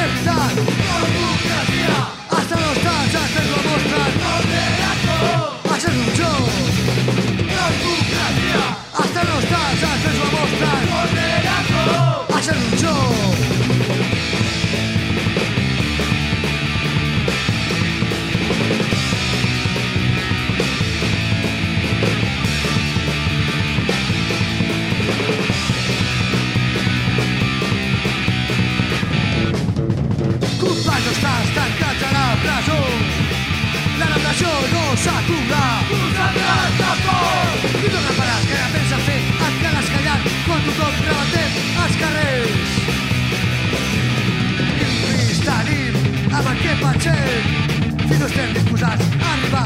Lifetime. s'atura. Nosaltres tampoc. I no faràs que la pensa fer, et quedes callant quan tothom rebatem els carrers. Impris tenim amb el que pensem, si no estem disposats a arribar